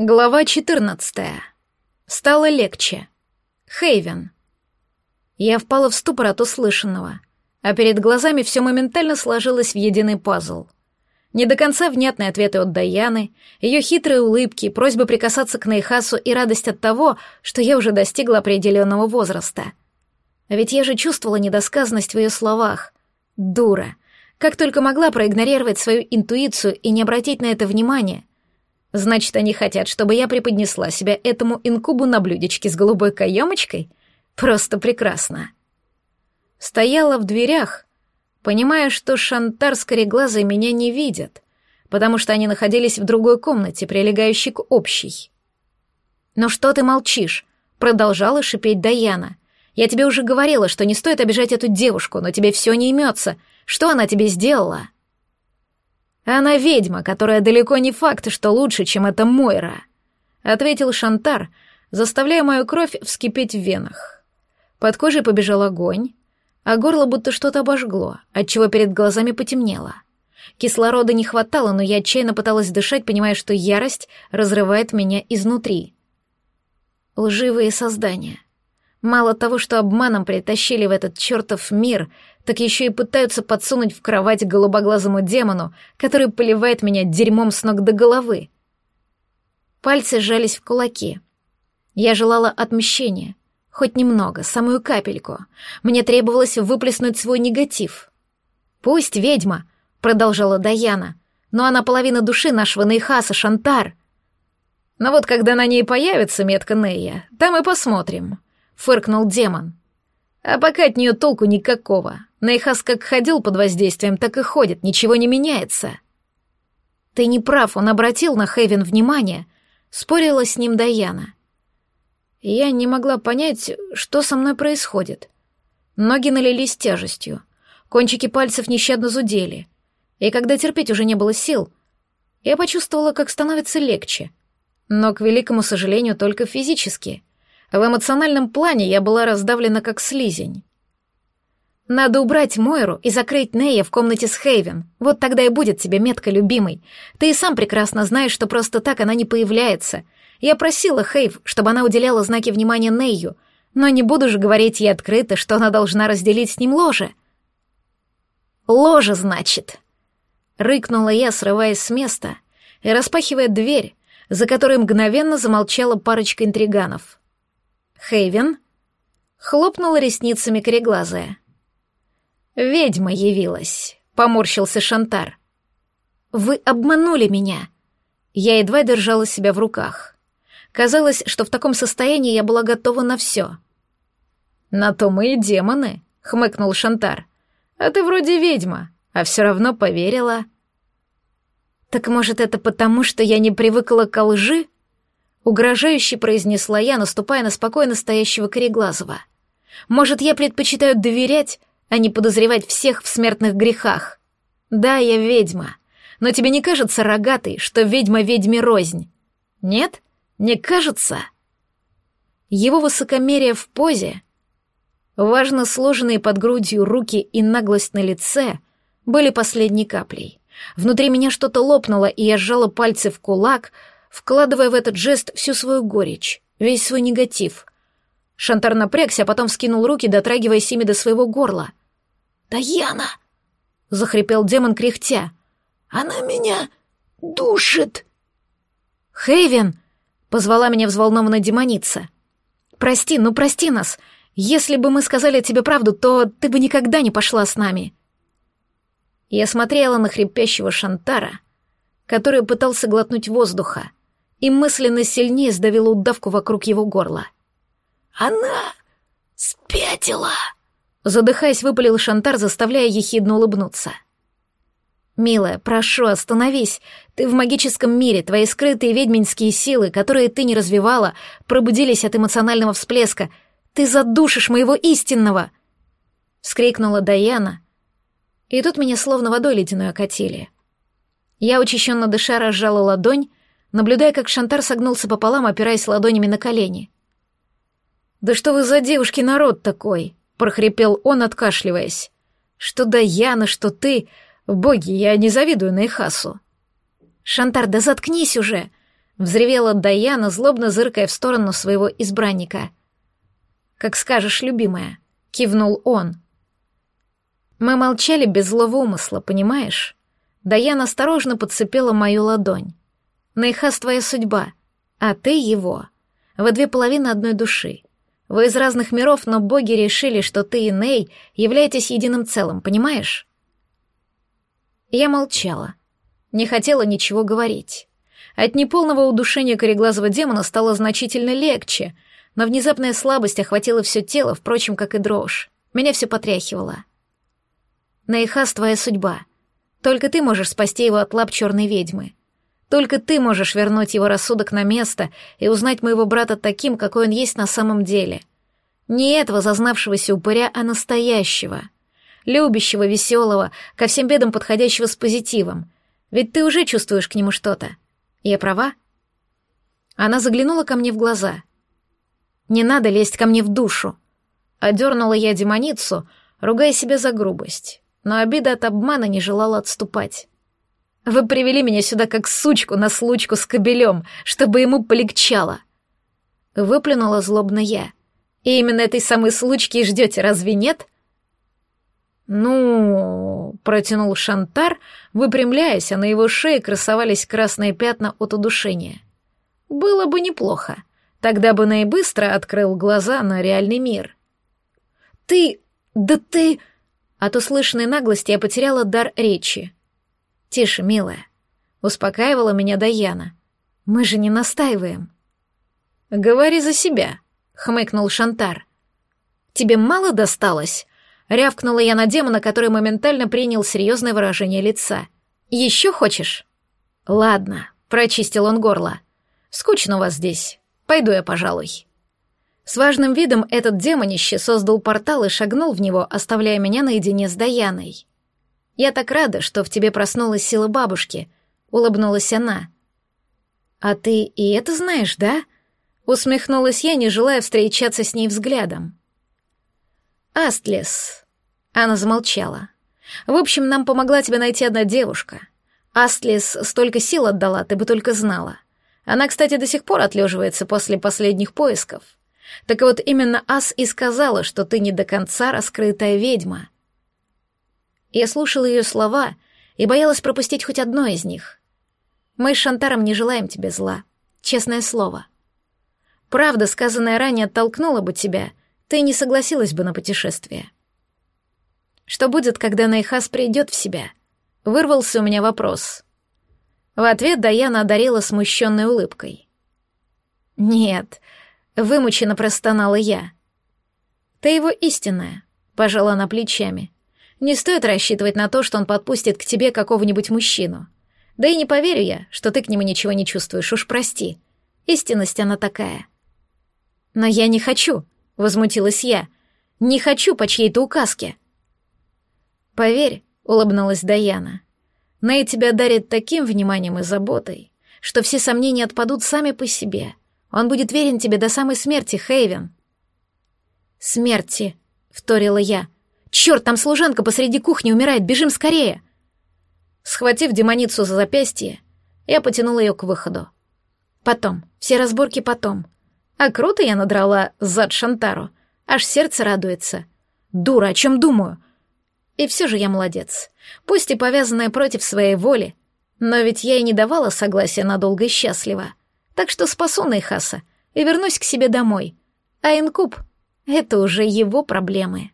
Глава 14. Стало легче. Хейвен. Я впала в ступор от услышанного, а перед глазами все моментально сложилось в единый пазл. Не до конца внятные ответы от Даяны, ее хитрые улыбки, просьбы прикасаться к Нейхасу и радость от того, что я уже достигла определенного возраста. А ведь я же чувствовала недосказанность в ее словах. Дура. Как только могла проигнорировать свою интуицию и не обратить на это внимание, Значит, они хотят, чтобы я преподнесла себя этому инкубу на блюдечке с голубой каемочкой? Просто прекрасно. Стояла в дверях, понимая, что Шантар с кореглазой меня не видят, потому что они находились в другой комнате, прилегающей к общей. «Но что ты молчишь?» — продолжала шипеть Даяна. «Я тебе уже говорила, что не стоит обижать эту девушку, но тебе все не имется. Что она тебе сделала?» Она ведьма, которая далеко не факт, что лучше, чем эта Мойра, ответил Шантар, заставляя мою кровь вскипеть в венах. Под кожей побежал огонь, а горло будто что-то обожгло, отчего перед глазами потемнело. Кислорода не хватало, но я отчаянно пыталась дышать, понимая, что ярость разрывает меня изнутри. Лживые создания. Мало того, что обманом притащили в этот чертов мир, так еще и пытаются подсунуть в кровать голубоглазому демону, который поливает меня дерьмом с ног до головы. Пальцы сжались в кулаки. Я желала отмщения. Хоть немного, самую капельку. Мне требовалось выплеснуть свой негатив. «Пусть ведьма», — продолжала Даяна, «но она половина души нашего Нейхаса, Шантар». «Но вот когда на ней появится метка Нея, там и посмотрим», фыркнул демон. А пока от нее толку никакого. Нейхас как ходил под воздействием, так и ходит, ничего не меняется. Ты не прав, он обратил на Хейвен внимание, спорила с ним Даяна. Я не могла понять, что со мной происходит. Ноги налились тяжестью, кончики пальцев нещадно зудели, и когда терпеть уже не было сил, я почувствовала, как становится легче, но, к великому сожалению, только физически — в эмоциональном плане я была раздавлена как слизень. Надо убрать Мойру и закрыть Нея в комнате с Хейвен. Вот тогда и будет тебе метка любимой. Ты и сам прекрасно знаешь, что просто так она не появляется. Я просила Хейв, чтобы она уделяла знаки внимания Нею, но не буду же говорить ей открыто, что она должна разделить с ним ложе. Ложе, значит. Рыкнула я, срываясь с места и распахивая дверь, за которой мгновенно замолчала парочка интриганов. Хейвен хлопнула ресницами кореглазая. «Ведьма явилась», — поморщился Шантар. «Вы обманули меня». Я едва держала себя в руках. Казалось, что в таком состоянии я была готова на все. «На то мы и демоны», — хмыкнул Шантар. «А ты вроде ведьма, а все равно поверила». «Так может, это потому, что я не привыкла к лжи?» Угрожающе произнесла я, наступая на спокойно стоящего Кореглазова. «Может, я предпочитаю доверять, а не подозревать всех в смертных грехах? Да, я ведьма, но тебе не кажется, рогатый, что ведьма ведьме рознь? Нет? Не кажется?» Его высокомерие в позе, важно сложенные под грудью руки и наглость на лице были последней каплей. Внутри меня что-то лопнуло, и я сжала пальцы в кулак — вкладывая в этот жест всю свою горечь, весь свой негатив. Шантар напрягся, а потом вскинул руки, дотрагиваясь ими до своего горла. «Таяна!» — захрипел демон кряхтя. «Она меня душит!» «Хейвен!» — позвала меня взволнованная демоница. «Прости, ну прости нас. Если бы мы сказали тебе правду, то ты бы никогда не пошла с нами». Я смотрела на хрипящего Шантара, который пытался глотнуть воздуха, и мысленно сильнее сдавила удавку вокруг его горла. «Она спятила!» Задыхаясь, выпалил Шантар, заставляя ехидно улыбнуться. «Милая, прошу, остановись. Ты в магическом мире, твои скрытые ведьминские силы, которые ты не развивала, пробудились от эмоционального всплеска. Ты задушишь моего истинного!» Вскрикнула Даяна, и тут меня словно водой ледяной окатили. Я учащенно дыша разжала ладонь, наблюдая, как Шантар согнулся пополам, опираясь ладонями на колени. «Да что вы за девушки народ такой?» — прохрипел он, откашливаясь. «Что Даяна, что ты... Боги, я не завидую Нейхасу». «Шантар, да заткнись уже!» — Взревела Даяна, злобно зыркая в сторону своего избранника. «Как скажешь, любимая», — кивнул он. Мы молчали без злого умысла, понимаешь? Даяна осторожно подцепила мою ладонь. Наихас твоя судьба, а ты его. Вы две половины одной души. Вы из разных миров, но боги решили, что ты и Ней являетесь единым целым, понимаешь? Я молчала. Не хотела ничего говорить. От неполного удушения кореглазого демона стало значительно легче, но внезапная слабость охватила все тело, впрочем, как и дрожь. Меня все потряхивало. Наихас твоя судьба. Только ты можешь спасти его от лап черной ведьмы. Только ты можешь вернуть его рассудок на место и узнать моего брата таким, какой он есть на самом деле. Не этого зазнавшегося упыря, а настоящего. Любящего, веселого, ко всем бедам подходящего с позитивом. Ведь ты уже чувствуешь к нему что-то. Я права? Она заглянула ко мне в глаза. «Не надо лезть ко мне в душу!» Одернула я демоницу, ругая себя за грубость, но обида от обмана не желала отступать. Вы привели меня сюда как сучку на случку с кобелем, чтобы ему полегчало. Выплюнула злобно я. И именно этой самой случки и ждете, разве нет? Ну, протянул Шантар, выпрямляясь, а на его шее красовались красные пятна от удушения. Было бы неплохо. Тогда бы наибыстро открыл глаза на реальный мир. Ты... да ты... От услышанной наглости я потеряла дар речи. «Тише, милая», — успокаивала меня Даяна. «Мы же не настаиваем». «Говори за себя», — хмыкнул Шантар. «Тебе мало досталось?» — рявкнула я на демона, который моментально принял серьезное выражение лица. «Еще хочешь?» «Ладно», — прочистил он горло. «Скучно у вас здесь. Пойду я, пожалуй». С важным видом этот демонище создал портал и шагнул в него, оставляя меня наедине с Даяной. Я так рада, что в тебе проснулась сила бабушки», — улыбнулась она. «А ты и это знаешь, да?» — усмехнулась я, не желая встречаться с ней взглядом. «Астлес», — она замолчала. «В общем, нам помогла тебе найти одна девушка. Астлес столько сил отдала, ты бы только знала. Она, кстати, до сих пор отлеживается после последних поисков. Так вот, именно Ас и сказала, что ты не до конца раскрытая ведьма». Я слушала ее слова и боялась пропустить хоть одно из них. Мы с Шантаром не желаем тебе зла, честное слово. Правда, сказанная ранее, оттолкнула бы тебя, ты не согласилась бы на путешествие. Что будет, когда Найхас придет в себя? Вырвался у меня вопрос. В ответ Даяна одарила смущенной улыбкой. «Нет», — вымученно простонала я. «Ты его истинная», — пожала она плечами. Не стоит рассчитывать на то, что он подпустит к тебе какого-нибудь мужчину. Да и не поверю я, что ты к нему ничего не чувствуешь, уж прости. Истинность она такая. Но я не хочу, возмутилась я. Не хочу по чьей-то указке. Поверь, улыбнулась Даяна. Ней тебя дарит таким вниманием и заботой, что все сомнения отпадут сами по себе. Он будет верен тебе до самой смерти, Хейвен. Смерти, вторила я. Черт, там служанка посреди кухни умирает, бежим скорее!» Схватив демоницу за запястье, я потянула ее к выходу. Потом, все разборки потом. А круто я надрала зад Шантару, аж сердце радуется. Дура, о чем думаю? И все же я молодец. Пусть и повязанная против своей воли, но ведь я и не давала согласия надолго и счастливо. Так что спасу Найхаса и вернусь к себе домой. А инкуб — это уже его проблемы.